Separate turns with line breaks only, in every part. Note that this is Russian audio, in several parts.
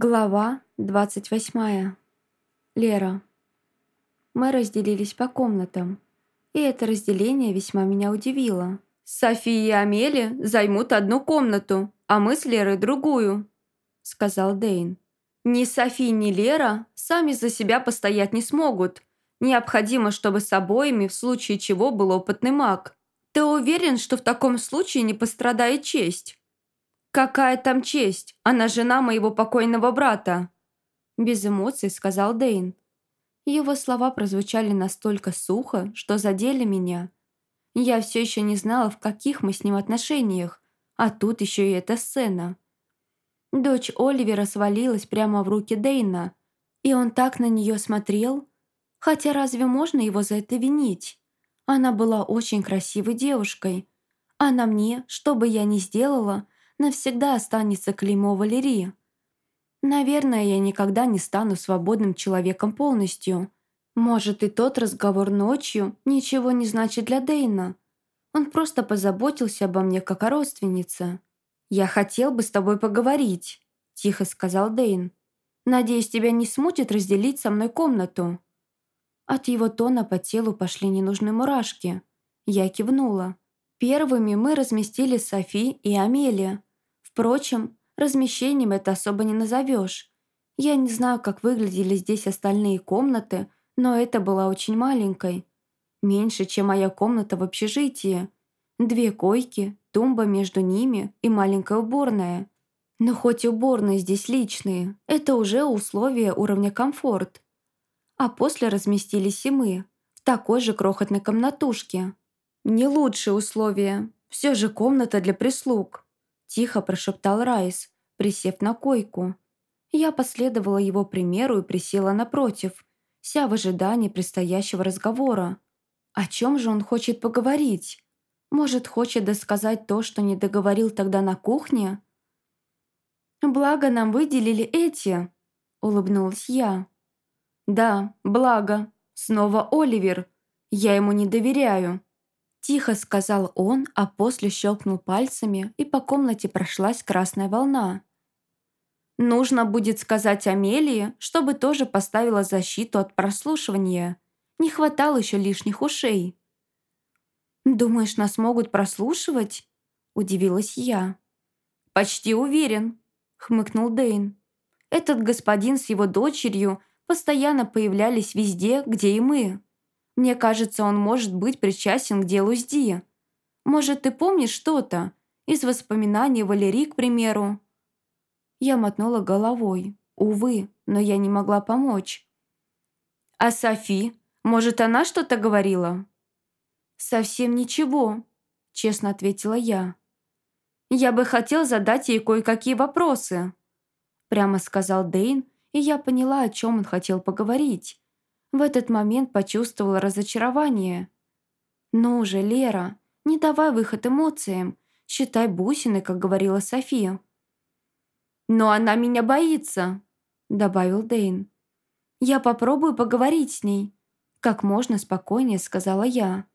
Глава 28. Лера. Мы разделились по комнатам, и это разделение весьма меня удивило.
«София и Амели займут одну комнату, а мы с Лерой другую», — сказал Дейн. «Ни Софи, ни Лера сами за себя постоять не смогут. Необходимо, чтобы с обоими в случае чего был опытный маг. Ты уверен, что в таком случае не пострадает честь?» «Какая там честь? Она жена моего покойного брата!» Без эмоций сказал Дейн. Его слова прозвучали настолько сухо, что задели меня. Я все еще не знала, в каких мы с ним отношениях, а тут еще и эта сцена. Дочь Оливера свалилась прямо в руки Дейна, и он так на нее смотрел. Хотя разве можно его за это винить? Она была очень красивой девушкой, а на мне, что бы я ни сделала, навсегда останется клеймо Валерии. Наверное, я никогда не стану свободным человеком полностью. Может, и тот разговор ночью ничего не значит для Дейна. Он просто позаботился обо мне как о родственнице. «Я хотел бы с тобой поговорить», – тихо сказал Дейн. «Надеюсь, тебя не смутит разделить со мной комнату». От его тона по телу пошли ненужные мурашки. Я кивнула. Первыми мы разместили Софи и Амелия, Впрочем, размещением это особо не назовешь. Я не знаю, как выглядели здесь остальные комнаты, но это была очень маленькой. Меньше, чем моя комната в общежитии. Две койки, тумба между ними и маленькая уборная. Но хоть уборные здесь личные, это уже условия уровня комфорт. А после разместились и мы, в такой же крохотной комнатушке. Не лучшие условия, все же комната для прислуг. Тихо прошептал Райс, присев на койку. Я последовала его примеру и присела напротив, вся в ожидании предстоящего разговора. О чем же он хочет поговорить? Может, хочет досказать то, что не договорил тогда на кухне? «Благо нам выделили эти», — улыбнулась я. «Да, благо. Снова Оливер. Я ему не доверяю». Тихо сказал он, а после щелкнул пальцами, и по комнате прошлась красная волна. «Нужно будет сказать Амелии, чтобы тоже поставила защиту от прослушивания. Не хватало еще лишних ушей». «Думаешь, нас могут прослушивать?» – удивилась я. «Почти уверен», – хмыкнул Дейн. «Этот господин с его дочерью постоянно появлялись везде, где и мы. Мне кажется, он может быть причастен к делу с Ди. Может, ты помнишь что-то? Из воспоминаний Валерии, к примеру?» Я мотнула головой. Увы, но я не могла помочь. «А Софи? Может, она что-то говорила?» «Совсем ничего», — честно ответила я. «Я бы хотел задать ей кое-какие вопросы», — прямо сказал Дейн, и я поняла, о чем он хотел поговорить. В этот момент почувствовала разочарование. «Ну же, Лера, не давай выход эмоциям. Считай бусины, как говорила София». «Но она меня боится», — добавил Дейн. «Я попробую поговорить с ней», — как можно спокойнее сказала я.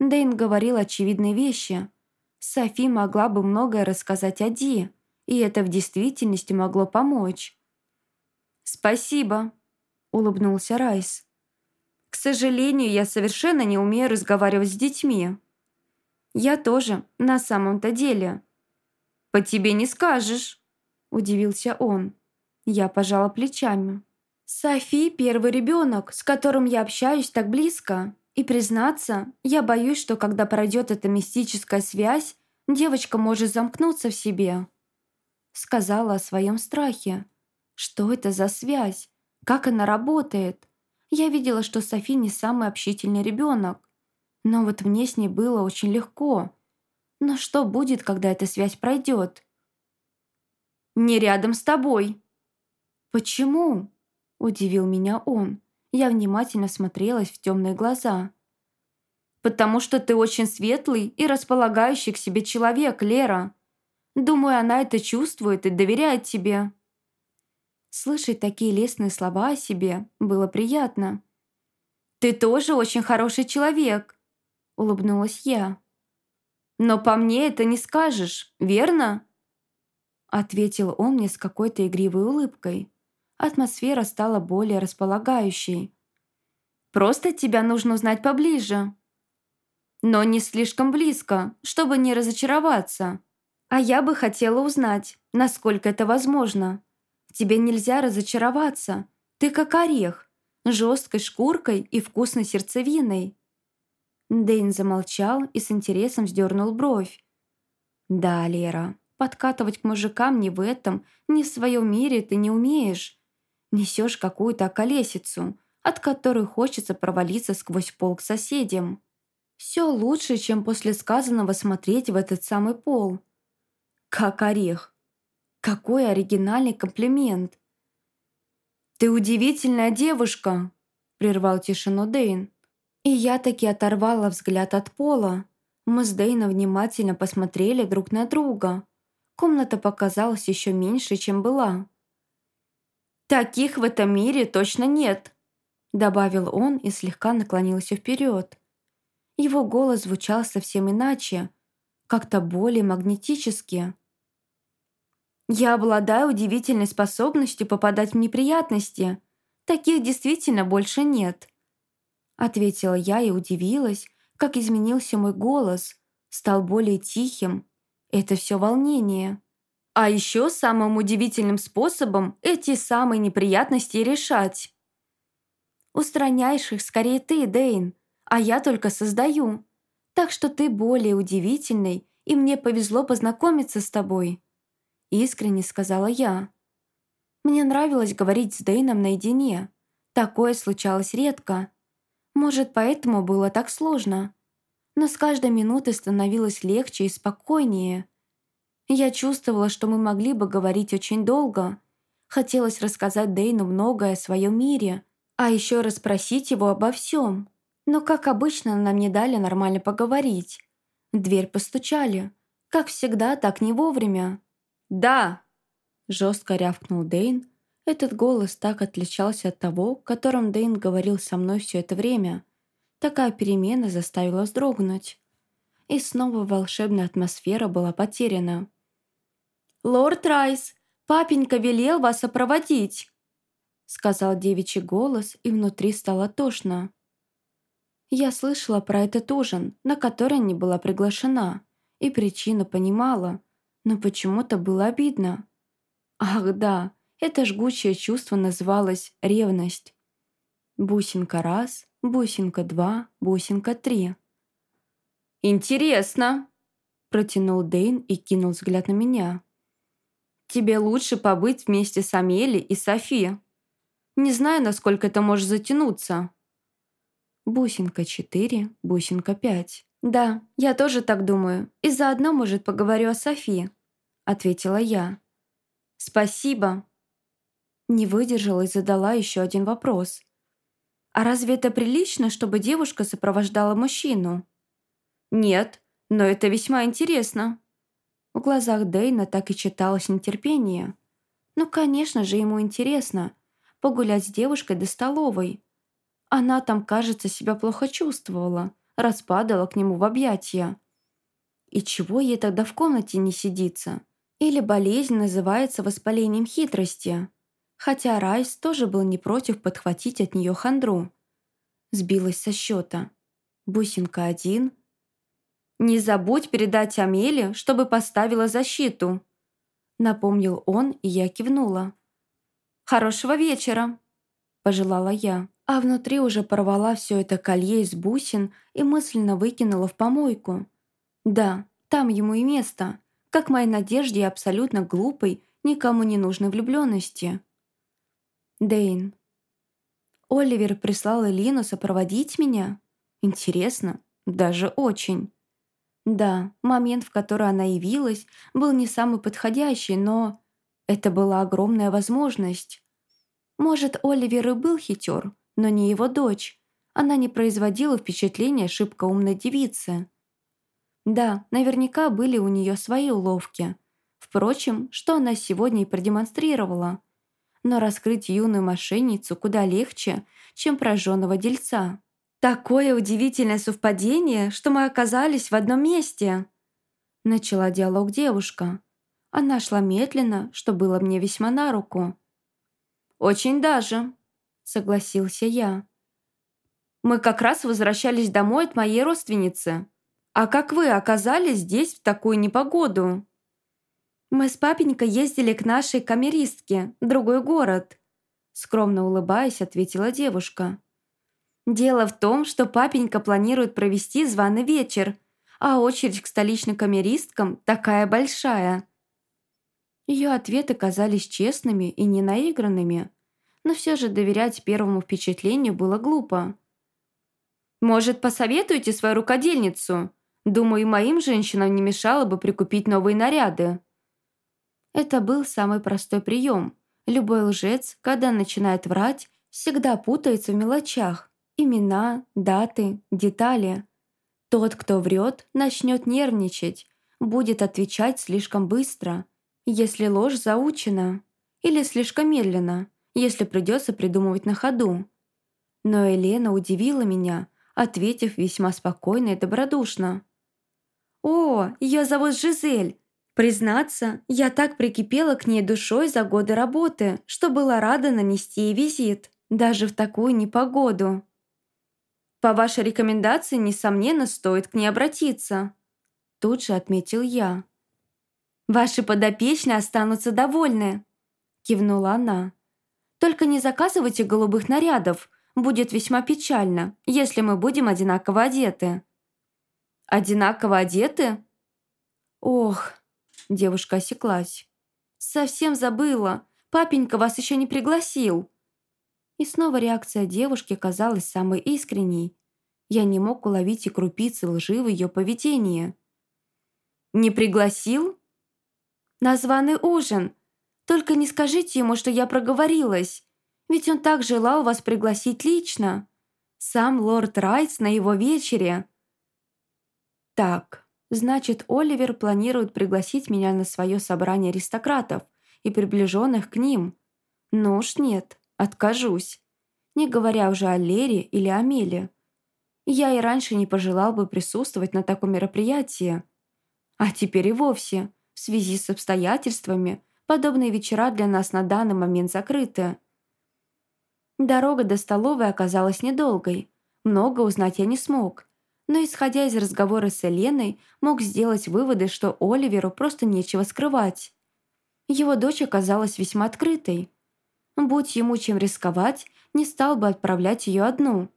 Дейн говорил очевидные вещи. Софи могла бы многое рассказать о Ди, и это в действительности могло помочь. «Спасибо», улыбнулся Райс. «К сожалению, я совершенно не умею разговаривать с детьми». «Я тоже, на самом-то деле». «По тебе не скажешь», – удивился он. Я пожала плечами. «Софи – первый ребенок, с которым я общаюсь так близко. И, признаться, я боюсь, что когда пройдет эта мистическая связь, девочка может замкнуться в себе». Сказала о своем страхе. «Что это за связь? Как она работает? Я видела, что Софи не самый общительный ребенок. Но вот мне с ней было очень легко. Но что будет, когда эта связь пройдет? «Не рядом с тобой». «Почему?» – удивил меня он. Я внимательно смотрелась в темные глаза. «Потому что ты очень светлый и располагающий к себе человек, Лера. Думаю, она это чувствует и доверяет тебе». Слышать такие лестные слова о себе было приятно. «Ты тоже очень хороший человек», — улыбнулась я. «Но по мне это не скажешь, верно?»
ответил он мне с какой-то игривой улыбкой. Атмосфера стала более располагающей.
«Просто тебя нужно узнать поближе. Но не слишком близко, чтобы не разочароваться. А я бы хотела узнать, насколько это возможно. Тебе нельзя разочароваться. Ты как орех, жесткой шкуркой и вкусной сердцевиной».
Дэйн замолчал и с интересом вздернул бровь. «Да, Лера, подкатывать к мужикам ни в этом, ни в своем мире ты не умеешь. Несешь какую-то околесицу, от которой хочется провалиться сквозь пол к соседям. Все лучше, чем после сказанного смотреть в этот самый пол. Как орех. Какой оригинальный комплимент.
«Ты удивительная девушка», — прервал тишину Дэйн.
И я таки оторвала взгляд от пола. Мы с Дэйном внимательно посмотрели друг на друга. Комната показалась еще меньше, чем была.
«Таких в этом мире точно нет»,
добавил он и слегка наклонился вперед. Его голос звучал совсем иначе, как-то более магнетически.
«Я обладаю удивительной способностью попадать в неприятности. Таких действительно больше нет»,
ответила я и удивилась, как изменился мой голос, стал более тихим. Это все волнение.
А еще самым удивительным способом эти самые неприятности решать.
Устраняешь их скорее ты, Дейн, а я только создаю. Так что ты более удивительный, и мне повезло познакомиться с тобой. Искренне сказала я. Мне нравилось говорить с Дейном наедине. Такое случалось редко. Может, поэтому было так сложно. Но с каждой минутой становилось легче и спокойнее. Я чувствовала, что мы могли бы говорить очень долго. Хотелось рассказать Дейну многое о своем мире, а еще расспросить его обо всем. Но, как обычно, нам не дали нормально поговорить. В дверь постучали. Как всегда, так не вовремя.
«Да!»
– жестко рявкнул Дейн. Этот голос так отличался от того, которым Дейн говорил со мной все это время. Такая перемена заставила вздрогнуть. И снова волшебная атмосфера была потеряна.
«Лорд Райс, папенька велел вас опроводить!»
Сказал девичий голос, и внутри стало тошно. Я слышала про этот ужин, на который не была приглашена, и причину понимала, но почему-то было обидно. Ах да, это жгучее чувство называлось ревность. Бусинка раз, бусинка два, бусинка три.
«Интересно!»
Протянул Дейн и кинул взгляд на меня.
Тебе лучше побыть вместе с Амели и Софи. Не знаю, насколько это может затянуться».
«Бусинка четыре, бусинка пять».
«Да, я тоже так думаю. И заодно, может, поговорю о Софи», — ответила я. «Спасибо».
Не выдержала и задала еще один вопрос. «А разве это прилично, чтобы девушка сопровождала мужчину?»
«Нет, но это весьма интересно»,
в глазах Дэйна так и читалось нетерпение. Ну, конечно же, ему интересно погулять с девушкой до столовой. Она там, кажется, себя плохо чувствовала, распадала к нему в объятия. И чего ей тогда в комнате не сидится? Или болезнь называется воспалением хитрости? Хотя Райс тоже был не против подхватить от нее хандру. Сбилась со счета. Бусинка один,
«Не забудь передать Амеле, чтобы поставила защиту»,
напомнил он, и я кивнула.
«Хорошего вечера»,
пожелала я, а внутри уже порвала все это колье из бусин и мысленно выкинула в помойку. Да, там ему и место, как моей надежде и абсолютно глупой, никому не нужной влюбленности. Дейн. Оливер прислал Элину сопроводить меня? Интересно, даже очень. Да, момент, в который она явилась, был не самый подходящий, но это была огромная возможность. Может, Оливер и был хитер, но не его дочь. Она не производила впечатления шибко умной девицы. Да, наверняка были у нее свои уловки. Впрочем, что она сегодня и продемонстрировала. Но раскрыть юную мошенницу куда легче, чем прожженного дельца.
«Такое удивительное совпадение, что мы оказались в одном месте!»
Начала диалог девушка. Она шла медленно, что было мне весьма на руку.
«Очень даже», — согласился я. «Мы как раз возвращались домой от моей родственницы. А как вы оказались здесь в такую непогоду?»
«Мы с папенькой ездили к нашей камеристке, другой город», скромно улыбаясь, ответила девушка. «Дело в том, что папенька планирует провести званый вечер, а очередь к столичным камеристкам такая большая». Ее ответы казались честными и ненаигранными, но все же доверять первому впечатлению было глупо.
«Может, посоветуете свою рукодельницу? Думаю, моим женщинам не мешало бы прикупить новые наряды».
Это был самый простой прием. Любой лжец, когда начинает врать, всегда путается в мелочах. Имена, даты, детали. Тот, кто врет, начнет нервничать, будет отвечать слишком быстро, если ложь заучена, или слишком медленно, если придется придумывать на ходу. Но Елена удивила меня, ответив весьма спокойно и добродушно. «О, ее зовут Жизель. Признаться, я так прикипела к ней душой за годы работы, что была рада нанести ей визит, даже в такую непогоду.
По вашей рекомендации, несомненно, стоит к ней обратиться. Тут же отметил я.
«Ваши подопечные останутся довольны», – кивнула она. «Только не заказывайте голубых нарядов, будет весьма печально, если мы будем одинаково одеты».
«Одинаково одеты?»
«Ох, Девушка осеклась. «Совсем забыла. Папенька вас еще не пригласил». И снова реакция девушки казалась самой искренней. Я не мог уловить и крупицы лжи в ее поведении.
«Не пригласил?»
«На званый ужин. Только не скажите ему, что я проговорилась. Ведь он так желал вас пригласить лично. Сам лорд Райтс на его вечере». «Так, Значит, Оливер планирует пригласить меня на свое собрание аристократов и приближенных к ним. Ну уж нет, откажусь. Не говоря уже о Лере или Амеле. Я и раньше не пожелал бы присутствовать на таком мероприятии. А теперь и вовсе, в связи с обстоятельствами, подобные вечера для нас на данный момент закрыты. Дорога до столовой оказалась недолгой. Много узнать я не смог но, исходя из разговора с Еленой, мог сделать выводы, что Оливеру просто нечего скрывать. Его дочь оказалась весьма открытой. Будь ему чем рисковать, не стал бы отправлять ее одну.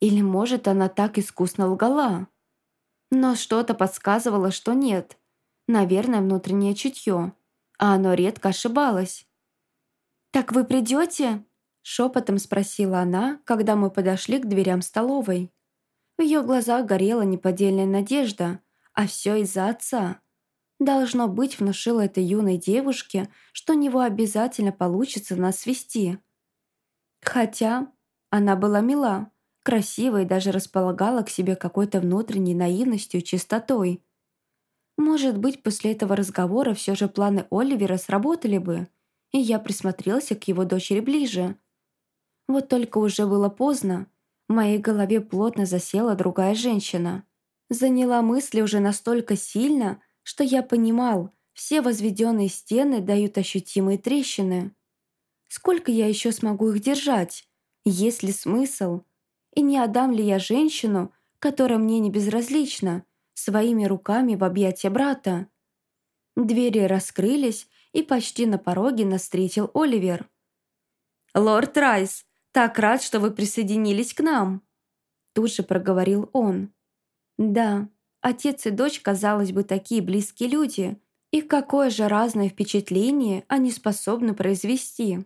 Или, может, она так искусно лгала. Но что-то подсказывало, что нет. Наверное, внутреннее чутье. А оно редко ошибалось. «Так вы придете?» Шепотом спросила она, когда мы подошли к дверям столовой. В ее глазах горела неподдельная надежда, а все из-за отца. Должно быть, внушила этой юной девушке, что у него обязательно получится нас свести. Хотя она была мила, красива и даже располагала к себе какой-то внутренней наивностью и чистотой. Может быть, после этого разговора все же планы Оливера сработали бы, и я присмотрелся к его дочери ближе. Вот только уже было поздно, в моей голове плотно засела другая женщина. Заняла мысли уже настолько сильно, что я понимал, все возведенные стены дают ощутимые трещины. Сколько я еще смогу их держать? Есть ли смысл? И не отдам ли я женщину, которая мне не безразлична, своими руками в объятия брата? Двери раскрылись, и почти на пороге нас встретил Оливер.
«Лорд Райс, так рад, что вы присоединились к нам!»
Тут же проговорил он. «Да, отец и дочь, казалось бы, такие близкие люди. И какое же разное впечатление они способны произвести!»